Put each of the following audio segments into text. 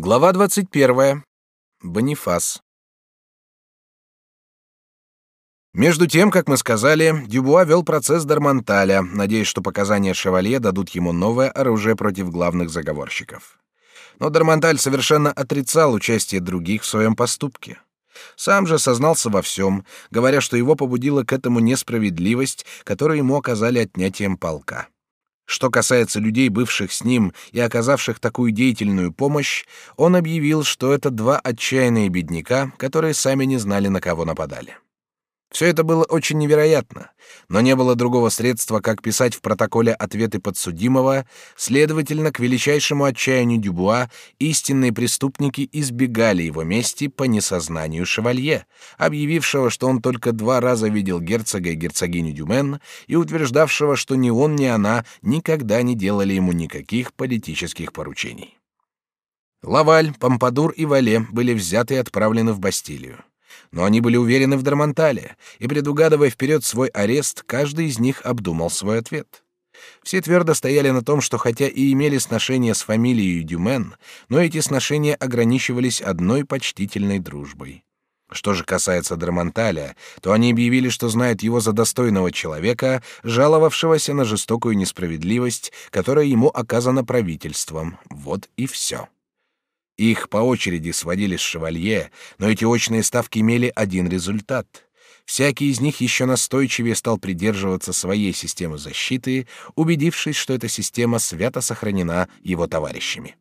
Глава 21. Бонифас. Между тем, как мы сказали, Дюбуа вел процесс Дармонталя, надеясь, что показания Шевалье дадут ему новое оружие против главных заговорщиков. Но Дармонталь совершенно отрицал участие других в своем поступке. Сам же сознался во всем, говоря, что его побудила к этому несправедливость, которую ему оказали отнятием полка. Что касается людей, бывших с ним и оказавших такую деятельную помощь, он объявил, что это два отчаянные бедняка, которые сами не знали, на кого нападали. Все это было очень невероятно, но не было другого средства, как писать в протоколе ответы подсудимого, следовательно, к величайшему отчаянию Дюбуа истинные преступники избегали его мести по несознанию шевалье, объявившего, что он только два раза видел герцога и герцогиню Дюмен, и утверждавшего, что ни он, ни она никогда не делали ему никаких политических поручений. Лаваль, Помпадур и Вале были взяты и отправлены в Бастилию но они были уверены в Дармонтале, и, предугадывая вперед свой арест, каждый из них обдумал свой ответ. Все твердо стояли на том, что хотя и имели сношения с фамилией Дюмен, но эти сношения ограничивались одной почтительной дружбой. Что же касается Дармонталя, то они объявили, что знают его за достойного человека, жаловавшегося на жестокую несправедливость, которая ему оказана правительством. Вот и все. Их по очереди сводили с шевалье, но эти очные ставки имели один результат. Всякий из них еще настойчивее стал придерживаться своей системы защиты, убедившись, что эта система свято сохранена его товарищами.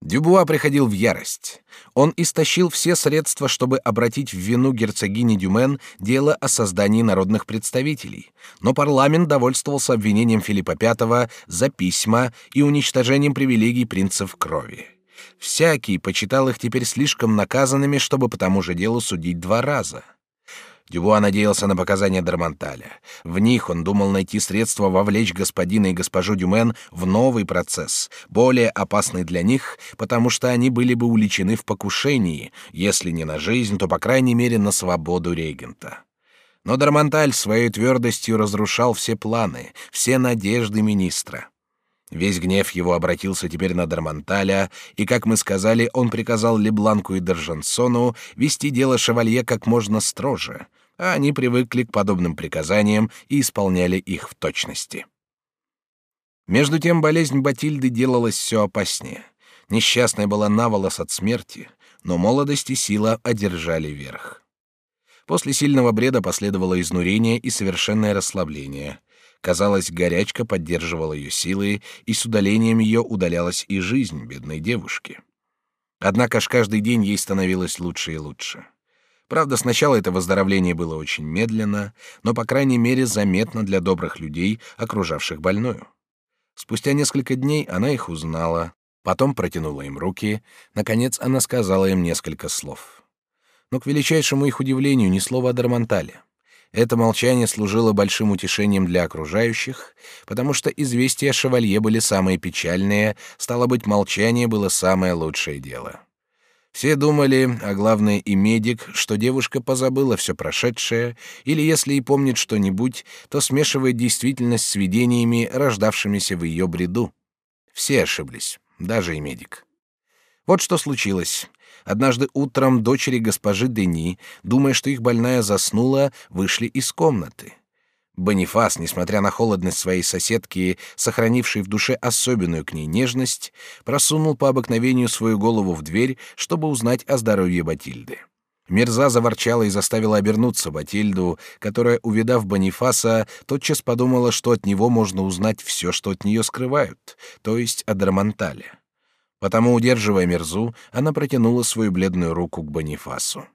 Дюбуа приходил в ярость. Он истощил все средства, чтобы обратить в вину герцогини Дюмен дело о создании народных представителей, но парламент довольствовался обвинением Филиппа V за письма и уничтожением привилегий принцев крови. Всякий почитал их теперь слишком наказанными, чтобы по тому же делу судить два раза. Дюбуа надеялся на показания Дармонталя. В них он думал найти средства вовлечь господина и госпожу Дюмен в новый процесс, более опасный для них, потому что они были бы уличены в покушении, если не на жизнь, то, по крайней мере, на свободу регента. Но Дармонталь своей твердостью разрушал все планы, все надежды министра. Весь гнев его обратился теперь на Дармонталя, и, как мы сказали, он приказал Лебланку и Держансону вести дело шевалье как можно строже, а они привыкли к подобным приказаниям и исполняли их в точности. Между тем болезнь Батильды делалась все опаснее. Несчастная была наволос от смерти, но молодость и сила одержали верх. После сильного бреда последовало изнурение и совершенное расслабление — Казалось, горячка поддерживала ее силы, и с удалением ее удалялась и жизнь бедной девушки. Однако ж каждый день ей становилось лучше и лучше. Правда, сначала это выздоровление было очень медленно, но, по крайней мере, заметно для добрых людей, окружавших больную. Спустя несколько дней она их узнала, потом протянула им руки, наконец она сказала им несколько слов. Но, к величайшему их удивлению, ни слова о Дармонтале. Это молчание служило большим утешением для окружающих, потому что известия о шевалье были самые печальные, стало быть, молчание было самое лучшее дело. Все думали, а главное и медик, что девушка позабыла все прошедшее, или если и помнит что-нибудь, то смешивает действительность с видениями, рождавшимися в ее бреду. Все ошиблись, даже и медик. Вот что случилось. Однажды утром дочери госпожи Дени, думая, что их больная заснула, вышли из комнаты. Бонифас, несмотря на холодность своей соседки, сохранившей в душе особенную к ней нежность, просунул по обыкновению свою голову в дверь, чтобы узнать о здоровье Батильды. Мерза заворчала и заставила обернуться Батильду, которая, увидав Бонифаса, тотчас подумала, что от него можно узнать все, что от нее скрывают, то есть о Драмонтале. Потому, удерживая Мерзу, она протянула свою бледную руку к Бонифасу.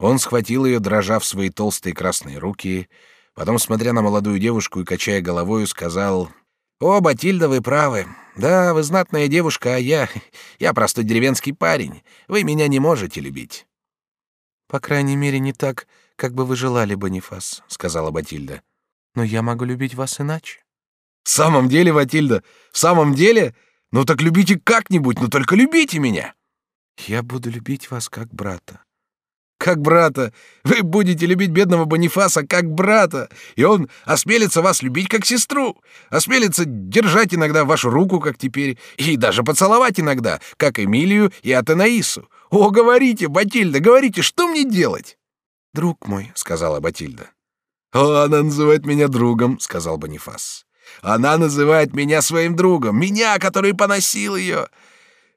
Он схватил ее, дрожа в свои толстые красные руки, потом, смотря на молодую девушку и качая головою, сказал «О, Батильда, вы правы. Да, вы знатная девушка, а я... я простой деревенский парень. Вы меня не можете любить». «По крайней мере, не так, как бы вы желали, Бонифас», — сказала Батильда. «Но я могу любить вас иначе». «В самом деле, Батильда, в самом деле? Ну так любите как-нибудь, но только любите меня. Я буду любить вас как брата. Как брата. Вы будете любить бедного Бонифаса как брата, и он осмелится вас любить как сестру, осмелится держать иногда вашу руку, как теперь, и даже поцеловать иногда, как Эмилию и Атанаису. О, говорите, Батильда, говорите, что мне делать? Друг мой, сказала Батильда. О, она называет меня другом, сказал Бонифас. Она называет меня своим другом, меня, который поносил ее.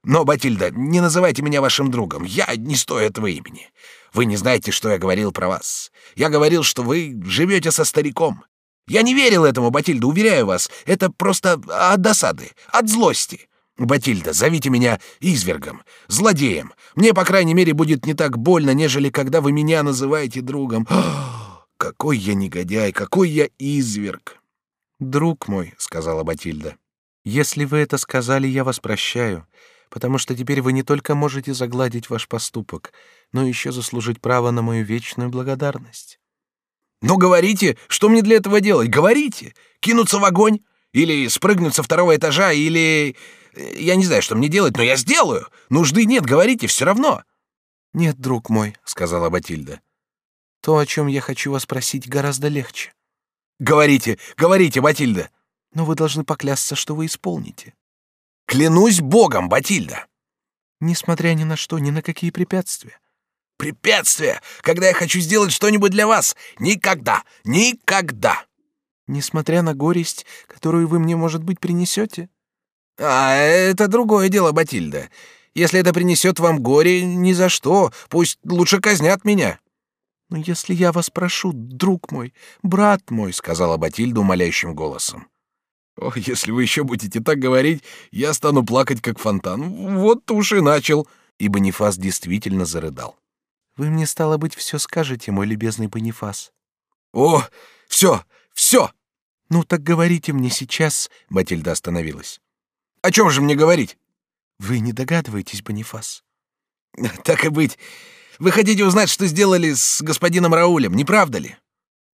Но, Батильда, не называйте меня вашим другом. Я не стою этого имени. Вы не знаете, что я говорил про вас. Я говорил, что вы живете со стариком. Я не верил этому, Батильда, уверяю вас. Это просто от досады, от злости. Батильда, зовите меня извергом, злодеем. Мне, по крайней мере, будет не так больно, нежели когда вы меня называете другом. О, какой я негодяй, какой я изверг. Друг мой, сказала Батильда, если вы это сказали, я вас прощаю потому что теперь вы не только можете загладить ваш поступок, но еще заслужить право на мою вечную благодарность. Ну говорите, что мне для этого делать? Говорите. Кинуться в огонь или спрыгнуть со второго этажа или э, я не знаю, что мне делать, но я сделаю. Нужды нет, говорите, все равно. Нет, друг мой, сказала Батильда. То, о чем я хочу вас спросить, гораздо легче. Говорите, говорите, Батильда. Но вы должны поклясться, что вы исполните. Клянусь богом, Батильда. Несмотря ни на что, ни на какие препятствия. Препятствия, когда я хочу сделать что-нибудь для вас, никогда, никогда. Несмотря на горесть, которую вы мне, может быть, принесете. А это другое дело, Батильда. Если это принесет вам горе, ни за что. Пусть лучше казнят меня. Но если я вас прошу, друг мой, брат мой, сказала Батильда умоляющим голосом. О, если вы еще будете так говорить, я стану плакать как фонтан. Вот уж и начал. И Бонифас действительно зарыдал. Вы мне стало быть все скажете, мой любезный Бонифас. О, все, все. Ну так говорите мне сейчас. Батильда остановилась. О чем же мне говорить? Вы не догадываетесь, Бонифас? Так и быть. Вы хотите узнать, что сделали с господином Раулем, не правда ли?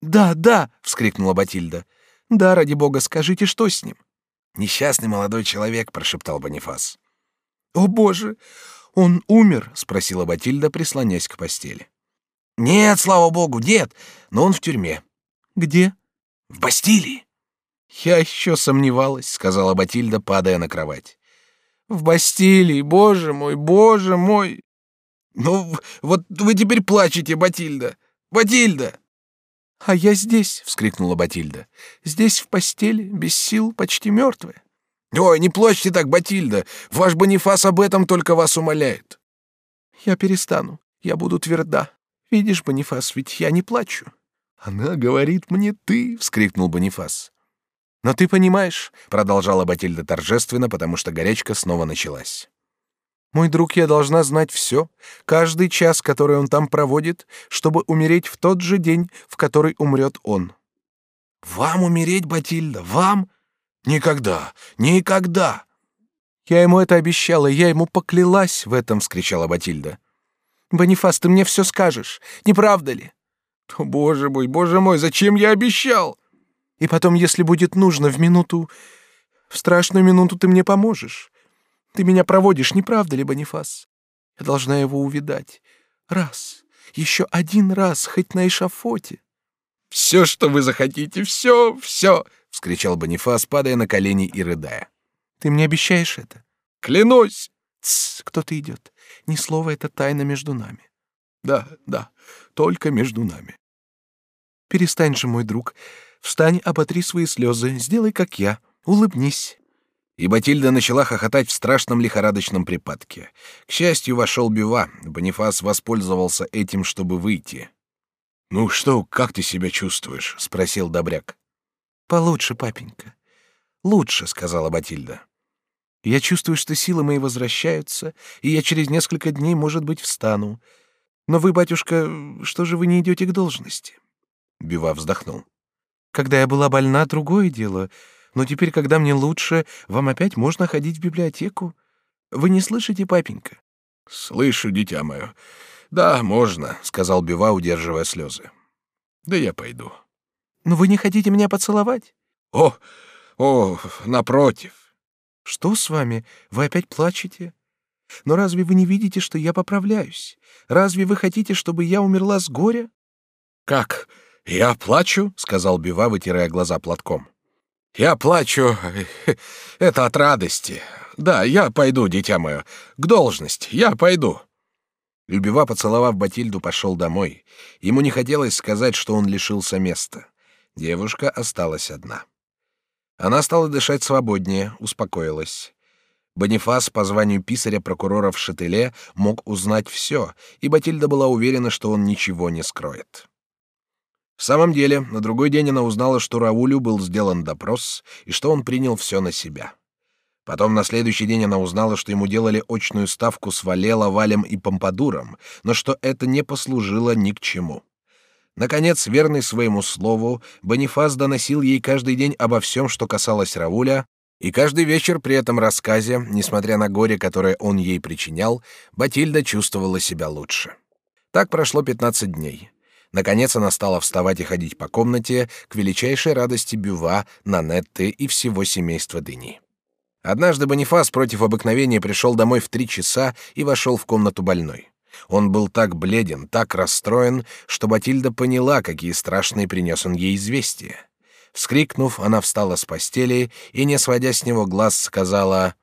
Да, да, вскрикнула Батильда. Да, ради бога, скажите, что с ним? Несчастный молодой человек, прошептал Бонифас. О боже, он умер? спросила Батильда, прислонясь к постели. Нет, слава богу, нет, но он в тюрьме. Где? В Бастилии. Я еще сомневалась, сказала Батильда, падая на кровать. В Бастилии, боже мой, боже мой. Ну, вот вы теперь плачете, Батильда. Батильда. А я здесь, вскрикнула Батильда. Здесь в постели, без сил, почти мертвая. Ой, не плачьте так, Батильда. Ваш Бонифас об этом только вас умоляет. Я перестану. Я буду тверда. Видишь, Бонифас, ведь я не плачу. Она говорит мне ты, вскрикнул Бонифас. Но ты понимаешь, продолжала Батильда торжественно, потому что горячка снова началась. Мой друг, я должна знать все, каждый час, который он там проводит, чтобы умереть в тот же день, в который умрет он. Вам умереть, Батильда, вам? Никогда, никогда. Я ему это обещала, я ему поклялась в этом, вскричала Батильда. Бонифас, ты мне все скажешь, не правда ли? О, боже мой, боже мой, зачем я обещал? И потом, если будет нужно, в минуту, в страшную минуту ты мне поможешь. Ты меня проводишь, не правда ли, Бонифас? Я должна его увидать. Раз, еще один раз, хоть на эшафоте. Все, что вы захотите, все, все, вскричал Бонифас, падая на колени и рыдая. Ты мне обещаешь это? Клянусь. Тсс, кто-то идет. Ни слова, это тайна между нами. Да, да, только между нами. Перестань же, мой друг. Встань, оботри свои слезы, сделай как я, улыбнись. И Батильда начала хохотать в страшном лихорадочном припадке. К счастью, вошел Бюва. Бонифас воспользовался этим, чтобы выйти. «Ну что, как ты себя чувствуешь?» — спросил Добряк. «Получше, папенька. Лучше», — сказала Батильда. «Я чувствую, что силы мои возвращаются, и я через несколько дней, может быть, встану. Но вы, батюшка, что же вы не идете к должности?» Бюва вздохнул. «Когда я была больна, другое дело. Но теперь, когда мне лучше, вам опять можно ходить в библиотеку. Вы не слышите, папенька? Слышу, дитя мое. Да, можно, сказал Бива, удерживая слезы. Да я пойду. Но вы не хотите меня поцеловать? О, о, напротив. Что с вами? Вы опять плачете? Но разве вы не видите, что я поправляюсь? Разве вы хотите, чтобы я умерла с горя? Как? Я плачу, сказал Бива, вытирая глаза платком. Я плачу. Это от радости. Да, я пойду, дитя мое, к должности. Я пойду. Любива, поцеловав Батильду, пошел домой. Ему не хотелось сказать, что он лишился места. Девушка осталась одна. Она стала дышать свободнее, успокоилась. Бонифас по званию писаря прокурора в Шателе мог узнать все, и Батильда была уверена, что он ничего не скроет. В самом деле, на другой день она узнала, что Раулю был сделан допрос и что он принял все на себя. Потом на следующий день она узнала, что ему делали очную ставку с Вале, Лавалем и Помпадуром, но что это не послужило ни к чему. Наконец, верный своему слову, Бонифас доносил ей каждый день обо всем, что касалось Рауля, и каждый вечер при этом рассказе, несмотря на горе, которое он ей причинял, Батильда чувствовала себя лучше. Так прошло пятнадцать дней. Наконец она стала вставать и ходить по комнате к величайшей радости Бюва, Нанетты и всего семейства Дыни. Однажды Бонифас против обыкновения пришел домой в три часа и вошел в комнату больной. Он был так бледен, так расстроен, что Батильда поняла, какие страшные принес он ей известия. Вскрикнув, она встала с постели и, не сводя с него глаз, сказала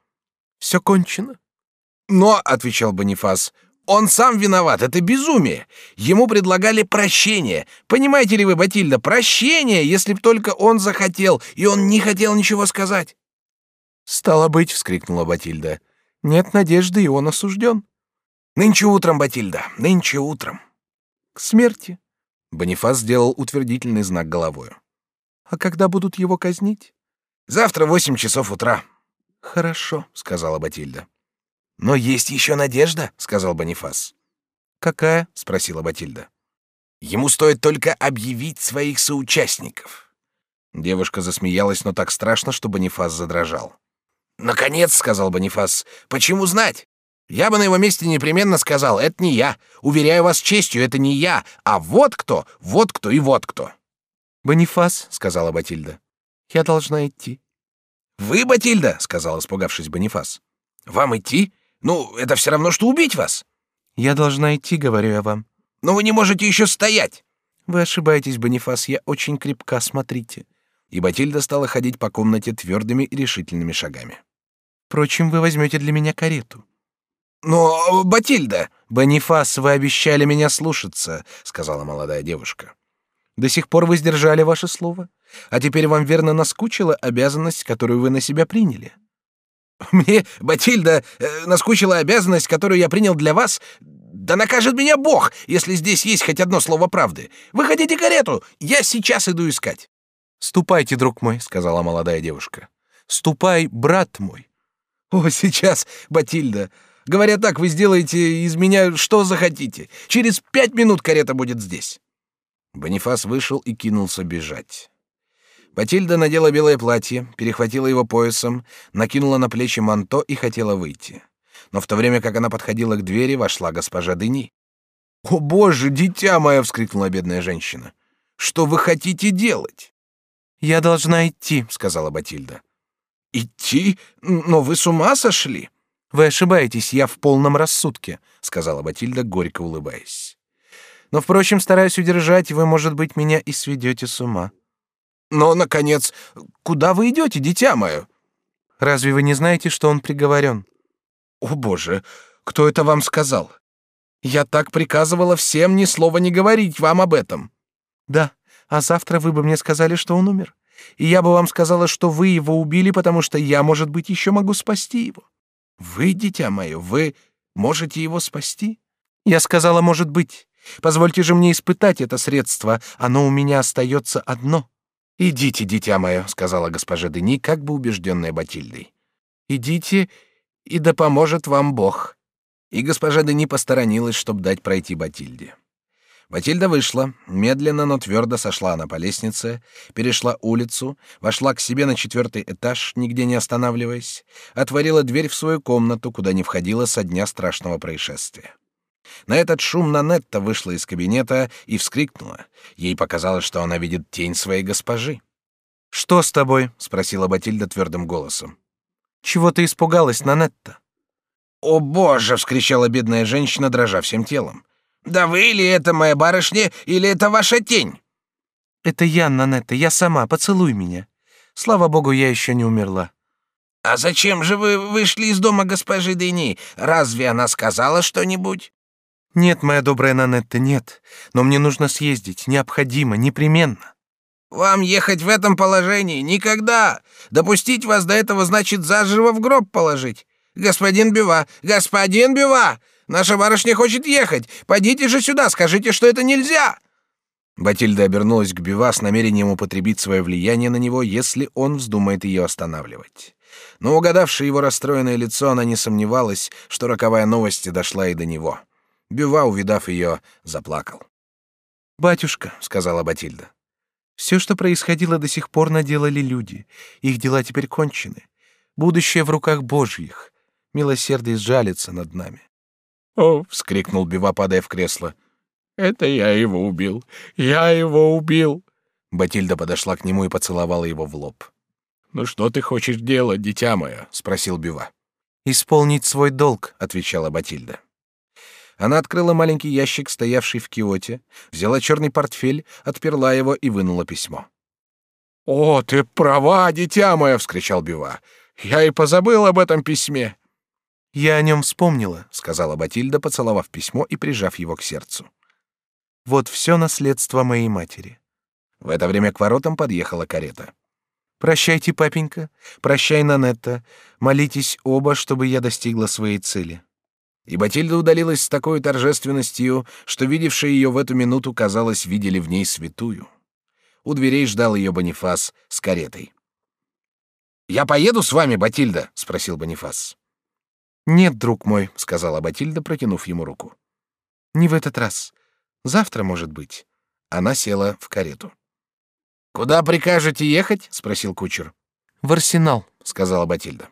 «Все кончено». «Но», — отвечал Бонифас, — «он сам виноват, это безумие. Ему предлагали прощение. Понимаете ли вы, Батильда, прощение, если б только он захотел, и он не хотел ничего сказать». «Стало быть», — вскрикнула Батильда, — «нет надежды, и он осужден». «Нынче утром, Батильда, нынче утром». «К смерти». Бонифас сделал утвердительный знак головою. «А когда будут его казнить?» «Завтра в восемь часов утра». «Хорошо», — сказала Батильда. «Но есть еще надежда», — сказал Бонифас. «Какая?» — спросила Батильда. «Ему стоит только объявить своих соучастников». Девушка засмеялась, но так страшно, что Бонифас задрожал. «Наконец», — сказал Бонифас, — «почему знать? Я бы на его месте непременно сказал, это не я. Уверяю вас честью, это не я, а вот кто, вот кто и вот кто». «Бонифас», — сказала Батильда, — «я должна идти». «Вы, Батильда?» — сказал, испугавшись Бонифас. «Вам идти? Ну, это все равно, что убить вас». «Я должна идти, говорю я вам». «Но вы не можете еще стоять». «Вы ошибаетесь, Бонифас, я очень крепка, смотрите». И Батильда стала ходить по комнате твердыми и решительными шагами. Впрочем, вы возьмете для меня карету. Но, Батильда, Бонифас, вы обещали меня слушаться, сказала молодая девушка. До сих пор вы сдержали ваше слово, а теперь вам верно наскучила обязанность, которую вы на себя приняли. Мне, Батильда, э, наскучила обязанность, которую я принял для вас. Да накажет меня Бог, если здесь есть хоть одно слово правды. Вы хотите карету? Я сейчас иду искать. Ступайте, друг мой, сказала молодая девушка. Ступай, брат мой. О, сейчас, Батильда. Говоря так, вы сделаете из меня что захотите. Через пять минут карета будет здесь. Бонифас вышел и кинулся бежать. Батильда надела белое платье, перехватила его поясом, накинула на плечи манто и хотела выйти. Но в то время, как она подходила к двери, вошла госпожа Дени. «О, боже, дитя мое!» — вскрикнула бедная женщина. «Что вы хотите делать?» «Я должна идти», — сказала Батильда. Идти? Но вы с ума сошли? Вы ошибаетесь, я в полном рассудке, сказала Батильда, горько улыбаясь. Но, впрочем, стараюсь удержать, вы, может быть, меня и сведете с ума. Но, наконец, куда вы идете, дитя мое? Разве вы не знаете, что он приговорен? О, Боже, кто это вам сказал? Я так приказывала всем ни слова не говорить вам об этом. Да, а завтра вы бы мне сказали, что он умер и я бы вам сказала, что вы его убили, потому что я, может быть, еще могу спасти его. Вы, дитя мое, вы можете его спасти? Я сказала, может быть. Позвольте же мне испытать это средство, оно у меня остается одно. Идите, дитя мое, сказала госпожа Дени, как бы убежденная Батильдой. Идите, и да поможет вам Бог. И госпожа Дени посторонилась, чтобы дать пройти Батильде. Батильда вышла, медленно, но твердо сошла она по лестнице, перешла улицу, вошла к себе на четвертый этаж, нигде не останавливаясь, отворила дверь в свою комнату, куда не входила со дня страшного происшествия. На этот шум Нанетта вышла из кабинета и вскрикнула. Ей показалось, что она видит тень своей госпожи. «Что с тобой?» — спросила Батильда твердым голосом. «Чего ты испугалась, Нанетта?» О боже! вскричала бедная женщина, дрожа всем телом. Да вы ли это моя барышня, или это ваша тень? Это я, Нанетта, я сама. Поцелуй меня. Слава богу, я еще не умерла. А зачем же вы вышли из дома госпожи Дени? Разве она сказала что-нибудь? Нет, моя добрая Нанетта, нет. Но мне нужно съездить, необходимо, непременно. Вам ехать в этом положении никогда. Допустить вас до этого значит заживо в гроб положить. Господин Бива, господин Бива, наша барышня хочет ехать. Пойдите же сюда, скажите, что это нельзя. Батильда обернулась к Бива с намерением употребить свое влияние на него, если он вздумает ее останавливать. Но угадавши его расстроенное лицо, она не сомневалась, что роковая новость дошла и до него. Бива, увидав ее, заплакал. «Батюшка», — сказала Батильда, — «все, что происходило до сих пор, наделали люди. Их дела теперь кончены. Будущее в руках Божьих. Милосердие сжалится над нами». «О!» — вскрикнул Бива, падая в кресло. Это я его убил. Я его убил. Батильда подошла к нему и поцеловала его в лоб. Ну что ты хочешь делать, дитя мое? спросил Бива. Исполнить свой долг, отвечала Батильда. Она открыла маленький ящик, стоявший в киоте, взяла черный портфель, отперла его и вынула письмо. «О, ты права, дитя мое!» — вскричал Бива. «Я и позабыл об этом письме». «Я о нем вспомнила», — сказала Батильда, поцеловав письмо и прижав его к сердцу. Вот все наследство моей матери. В это время к воротам подъехала карета. Прощайте, папенька, прощай, Нанетта. Молитесь оба, чтобы я достигла своей цели. И Батильда удалилась с такой торжественностью, что видевшие ее в эту минуту, казалось, видели в ней святую. У дверей ждал ее Бонифас с каретой. «Я поеду с вами, Батильда?» — спросил Бонифас. «Нет, друг мой», — сказала Батильда, протянув ему руку. «Не в этот раз. Завтра, может быть. Она села в карету. Куда прикажете ехать? спросил кучер. В арсенал, сказала Батильда.